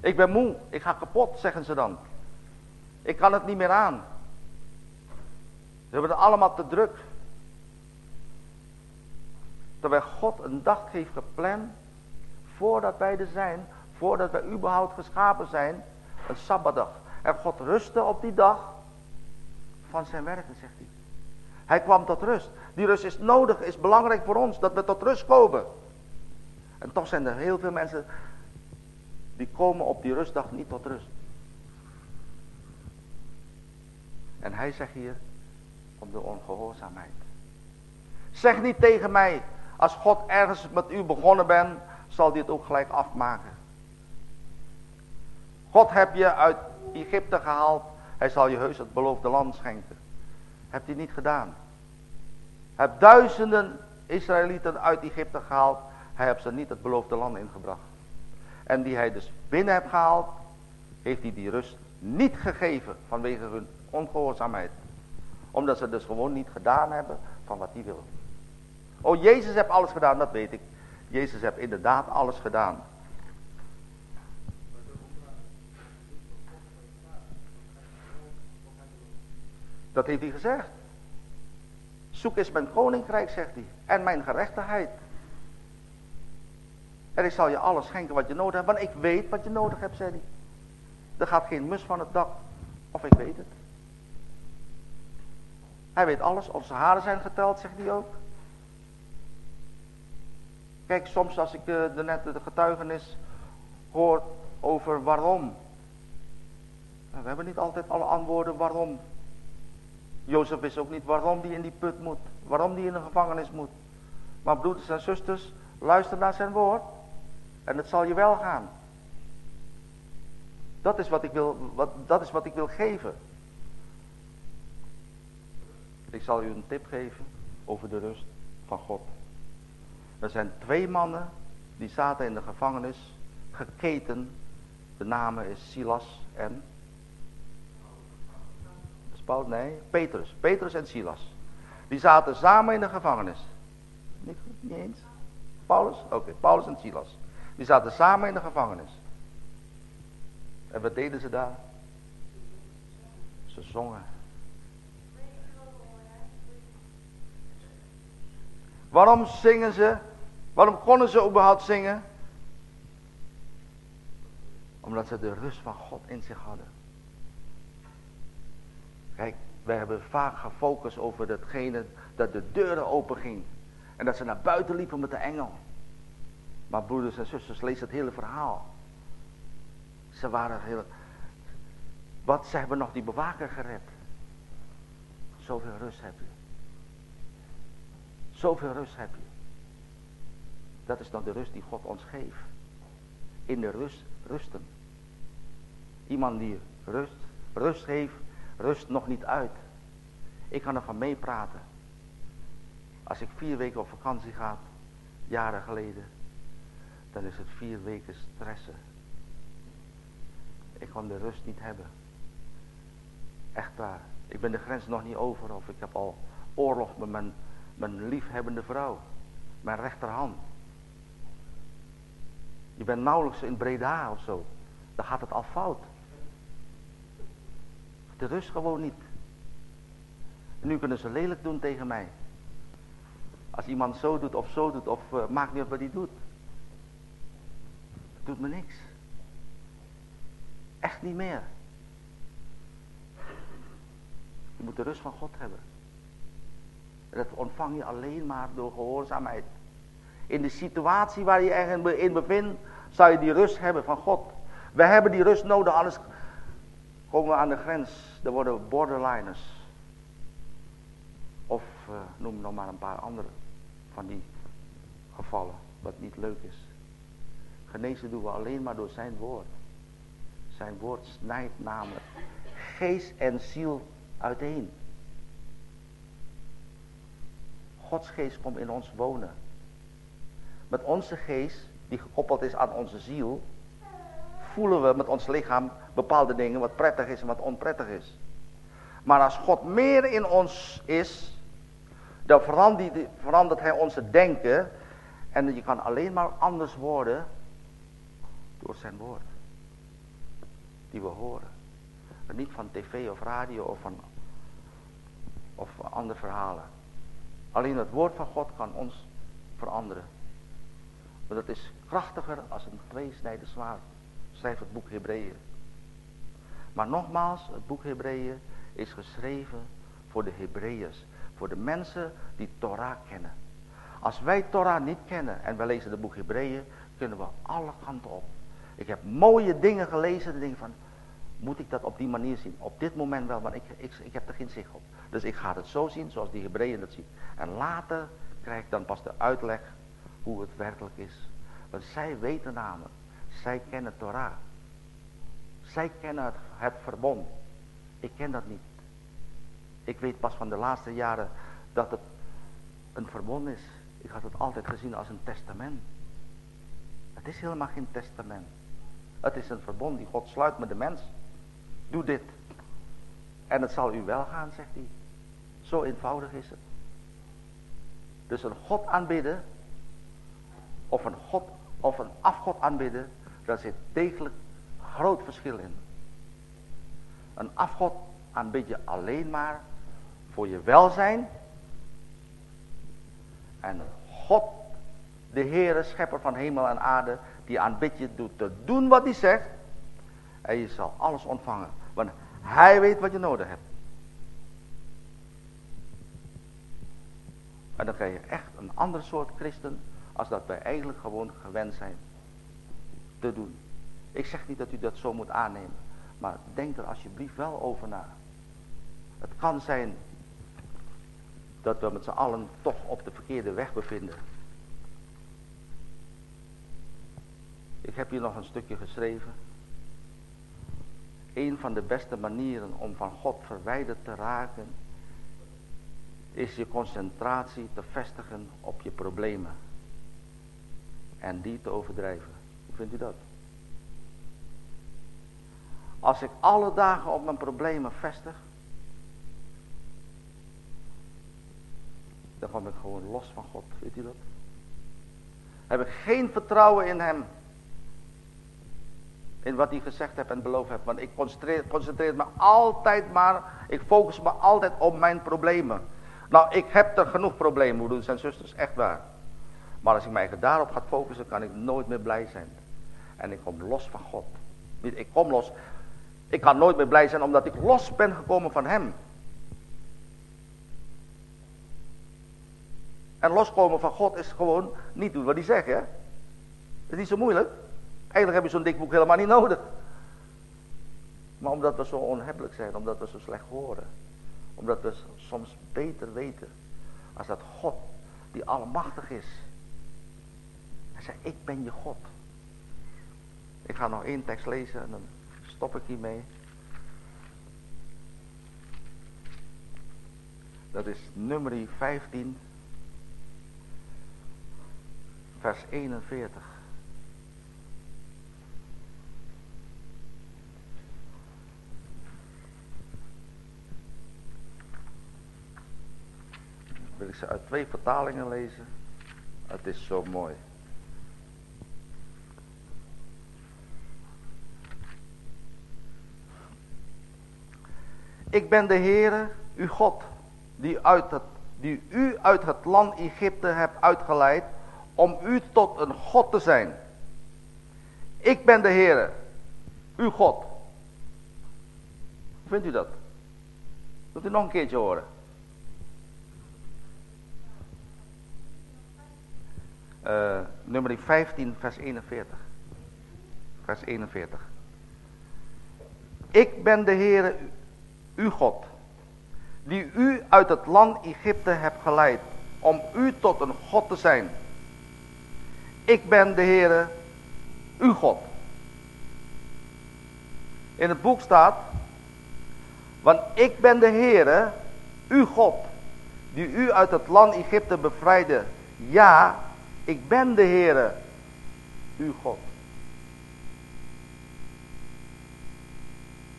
Ik ben moe, ik ga kapot, zeggen ze dan. Ik kan het niet meer aan. Hebben het allemaal te druk. Terwijl God een dag heeft gepland, voordat wij er zijn, voordat wij überhaupt geschapen zijn, een Sabbatdag. En God rustte op die dag van zijn werken, zegt hij. Hij kwam tot rust. Die rust is nodig, is belangrijk voor ons, dat we tot rust komen. En toch zijn er heel veel mensen die komen op die rustdag niet tot rust. En hij zegt hier om de ongehoorzaamheid. Zeg niet tegen mij, als God ergens met u begonnen bent, zal het ook gelijk afmaken. God heb je uit Egypte gehaald, hij zal je heus het beloofde land schenken. Hebt hij niet gedaan. Heeft duizenden Israëlieten uit Egypte gehaald, hij heeft ze niet het beloofde land ingebracht. En die hij dus binnen heeft gehaald, heeft hij die rust niet gegeven vanwege hun ongehoorzaamheid. Omdat ze dus gewoon niet gedaan hebben van wat hij wil. Oh, Jezus heeft alles gedaan, dat weet ik. Jezus heeft inderdaad alles gedaan. Dat heeft hij gezegd. Zoek eens mijn koninkrijk, zegt hij. En mijn gerechtigheid. En ik zal je alles schenken wat je nodig hebt. Want ik weet wat je nodig hebt, zei hij. Er gaat geen mus van het dak. Of ik weet het. Hij weet alles. Onze haren zijn geteld, zegt hij ook. Kijk, soms als ik eh, de, net de getuigenis hoor over waarom We hebben niet altijd alle antwoorden waarom. Jozef wist ook niet waarom die in die put moet. Waarom die in de gevangenis moet. Maar broeders en zusters, luister naar zijn woord. En het zal je wel gaan. Dat is wat ik wil, wat, dat is wat ik wil geven. Ik zal u een tip geven over de rust van God. Er zijn twee mannen die zaten in de gevangenis, geketen. De namen is Silas en... Nee, Petrus. Petrus en Silas. Die zaten samen in de gevangenis. Niet, niet eens? Paulus? Oké, Paulus en Silas. Die zaten samen in de gevangenis. En wat deden ze daar? Ze zongen. Waarom zingen ze? Waarom konden ze überhaupt zingen? Omdat ze de rust van God in zich hadden. Kijk, wij hebben vaak gefocust over datgene dat de deuren open ging. En dat ze naar buiten liepen met de engel. Maar broeders en zusters, lees het hele verhaal. Ze waren heel... Wat, ze hebben nog die bewaker gered. Zoveel rust heb je. Zoveel rust heb je. Dat is dan de rust die God ons geeft. In de rust, rusten. Iemand die rust, rust heeft, rust nog niet uit. Ik kan ervan meepraten. Als ik vier weken op vakantie ga, jaren geleden, dan is het vier weken stressen. Ik kan de rust niet hebben. Echt waar. Ik ben de grens nog niet over of ik heb al oorlog met mijn liefhebbende vrouw. Mijn rechterhand. Je bent nauwelijks in Breda of zo. Dan gaat het al fout. De rust gewoon niet. En nu kunnen ze lelijk doen tegen mij. Als iemand zo doet of zo doet of uh, maakt niet wat hij doet. Het doet me niks. Echt niet meer. Je moet de rust van God hebben. Dat ontvang je alleen maar door gehoorzaamheid. In de situatie waar je in bevindt, zou je die rust hebben van God. We hebben die rust nodig, anders komen we aan de grens. Er worden borderliners. Of uh, noem nog maar een paar andere van die gevallen, wat niet leuk is. Genezen doen we alleen maar door zijn woord. Zijn woord snijdt namelijk geest en ziel uiteen. Gods geest komt in ons wonen. Met onze geest, die gekoppeld is aan onze ziel, voelen we met ons lichaam bepaalde dingen wat prettig is en wat onprettig is. Maar als God meer in ons is, dan verandert, hij onze denken. En je kan alleen maar anders worden door zijn woord. Die we horen. En niet van tv of radio of van of andere verhalen. Alleen het woord van God kan ons veranderen. Maar dat is krachtiger als een tweesnijden zwaard. Schrijf het boek Hebreeën. Maar nogmaals, het boek Hebreeën is geschreven voor de Hebreeërs. Voor de mensen die Torah kennen. Als wij Torah niet kennen en we lezen het boek Hebreeën, kunnen we alle kanten op. Ik heb mooie dingen gelezen en denk van, moet ik dat op die manier zien? Op dit moment wel, maar ik, ik, ik heb er geen zicht op. Dus ik ga het zo zien zoals die Hebreeën dat zien. En later krijg ik dan pas de uitleg hoe het werkelijk is. Want zij weten namelijk, zij kennen Torah. Zij kennen het, het verbond. Ik ken dat niet. Ik weet pas van de laatste jaren dat het een verbond is. Ik had het altijd gezien als een testament. Het is helemaal geen testament. Het is een verbond die God sluit met de mens. Doe dit. En het zal u wel gaan, zegt hij. Zo eenvoudig is het. Dus een God aanbidden, of een God, of een afgod aanbidden, daar zit degelijk groot verschil in. Een afgod aanbid je alleen maar voor je welzijn. En God, de Heere, schepper van hemel en aarde, die aanbid je doet te doen wat hij zegt. En je zal alles ontvangen. Want hij weet wat je nodig hebt. En dan krijg je echt een ander soort christen als dat wij eigenlijk gewoon gewend zijn te doen. Ik zeg niet dat u dat zo moet aannemen. Maar denk er alsjeblieft wel over na. Het kan zijn dat we met z'n allen toch op de verkeerde weg bevinden. Ik heb hier nog een stukje geschreven. Een van de beste manieren om van God verwijderd te raken, is je concentratie te vestigen op je problemen. En die te overdrijven. Hoe vindt u dat? Als ik alle dagen op mijn problemen vestig, dan kom ik gewoon los van God. Weet u dat? Heb ik geen vertrouwen in hem. In wat hij gezegd heeft en beloofd heeft. Want ik concentreer, concentreer me altijd maar, ik focus me altijd op mijn problemen. Nou, ik heb er genoeg problemen, moeders en zusters, echt waar. Maar als ik mij daarop ga focussen, kan ik nooit meer blij zijn. En ik kom los van God. Ik kom los. Ik kan nooit meer blij zijn omdat ik los ben gekomen van hem. En loskomen van God is gewoon niet doen wat hij zegt, hè. Dat is niet zo moeilijk. Eigenlijk heb je zo'n dik boek helemaal niet nodig. Maar omdat we zo onhebbelijk zijn, omdat we zo slecht horen. Omdat we soms beter weten. Als dat God, die almachtig is. Hij zei, ik ben je God. Ik ga nog één tekst lezen en dan stop ik hiermee. Dat is nummer 15, vers 41. Wil ik ze uit twee vertalingen lezen. Het is zo mooi. Ik ben de Heere, uw God, die, uit die u uit het land Egypte hebt uitgeleid, om u tot een God te zijn. Ik ben de Heere, uw God. Vindt u dat? Wilt u nog een keertje horen? Uh, nummer 15, vers 41. Vers 41. Ik ben de Heere, uw God, die u uit het land Egypte hebt geleid, om u tot een God te zijn. Ik ben de Heere, uw God. In het boek staat, want ik ben de Heere, uw God, die u uit het land Egypte bevrijdde. Ja, ik ben de Heere, uw God.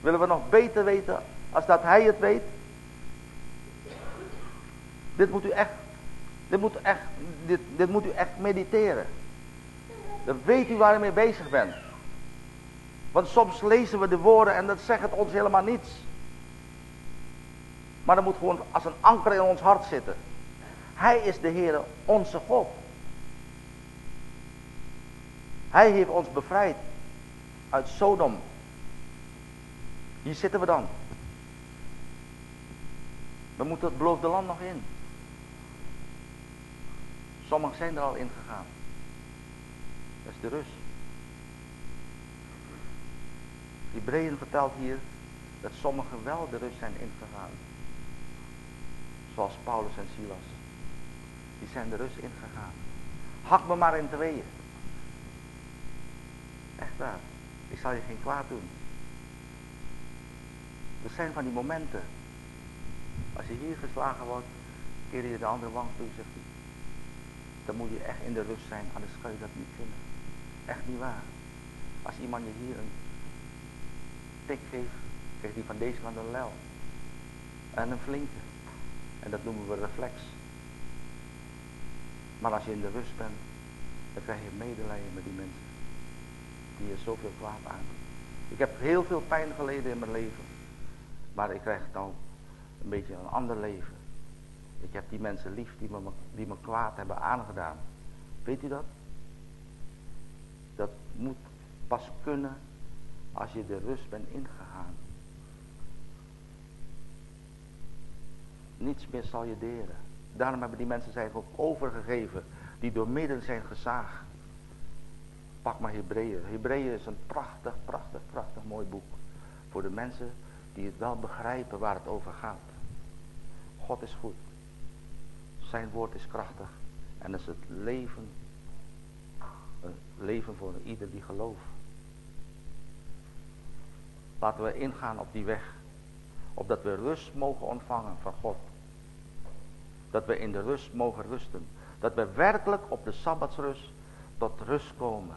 Willen we nog beter weten als dat hij het weet? Dit moet u echt, dit moet, echt, dit, dit moet u echt mediteren. Dan weet u waar u mee bezig bent. Want soms lezen we de woorden en dat zegt het ons helemaal niets. Maar dat moet gewoon als een anker in ons hart zitten. Hij is de Heer, onze God. Hij heeft ons bevrijd uit Sodom. Hier zitten we dan. We moeten het beloofde land nog in. Sommigen zijn er al in gegaan. Dat is de rust. Hebreeën vertelt hier dat sommigen wel de rust zijn ingegaan. Zoals Paulus en Silas. Die zijn de rust ingegaan. Hak me maar in tweeën. Echt waar. Ik zal je geen kwaad doen. Er zijn van die momenten. Als je hier geslagen wordt, keer je de andere wang toe, zegt hij. Dan moet je echt in de rust zijn, anders kan je dat niet vinden. Echt niet waar. Als iemand je hier een tik geeft, krijgt hij van deze kant een lel. En een flinke. En dat noemen we reflex. Maar als je in de rust bent, dan krijg je medelijden met die mensen die je zoveel kwaad aan. Ik heb heel veel pijn geleden in mijn leven. Maar ik krijg dan een beetje een ander leven. Ik heb die mensen lief die me, die me kwaad hebben aangedaan. Weet u dat? Dat moet pas kunnen als je de rust bent ingegaan. Niets meer zal je deren. Daarom hebben die mensen zich ook overgegeven. Die door midden zijn gezaagd. Pak maar Hebreeën. Hebreeën is een prachtig, prachtig, prachtig mooi boek. voor de mensen die het wel begrijpen waar het over gaat. God is goed. Zijn woord is krachtig. En is het leven, een leven voor ieder die gelooft. Laten we ingaan op die weg. Opdat we rust mogen ontvangen van God. Dat we in de rust mogen rusten. Dat we werkelijk op de Sabbatsrust tot rust komen.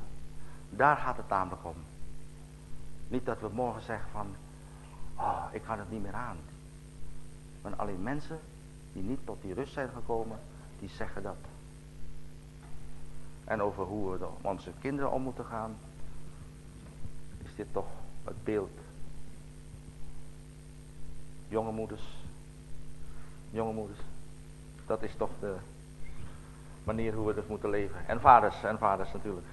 Daar gaat het namelijk om. Niet dat we morgen zeggen van, oh, ik kan het niet meer aan. Maar alleen mensen die niet tot die rust zijn gekomen, die zeggen dat. En over hoe we met onze kinderen om moeten gaan, is dit toch het beeld. Jonge moeders, jonge moeders, dat is toch de manier hoe we dus moeten leven. En vaders, en vaders natuurlijk.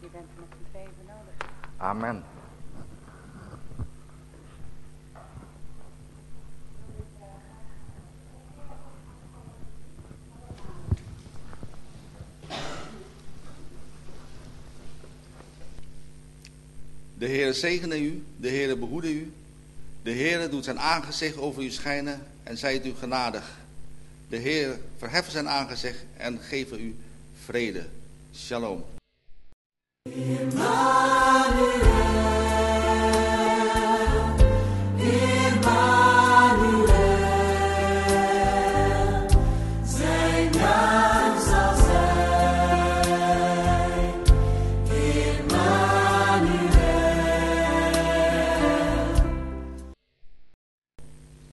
Je bent met z'n tweeën benodigd. Amen. De Heere zegene u, de Heere behoede u. De Heere doet zijn aangezicht over u schijnen en zijt u genadig. De Heer verheffen zijn aangezicht en geven u vrede. Shalom. Emmanuel.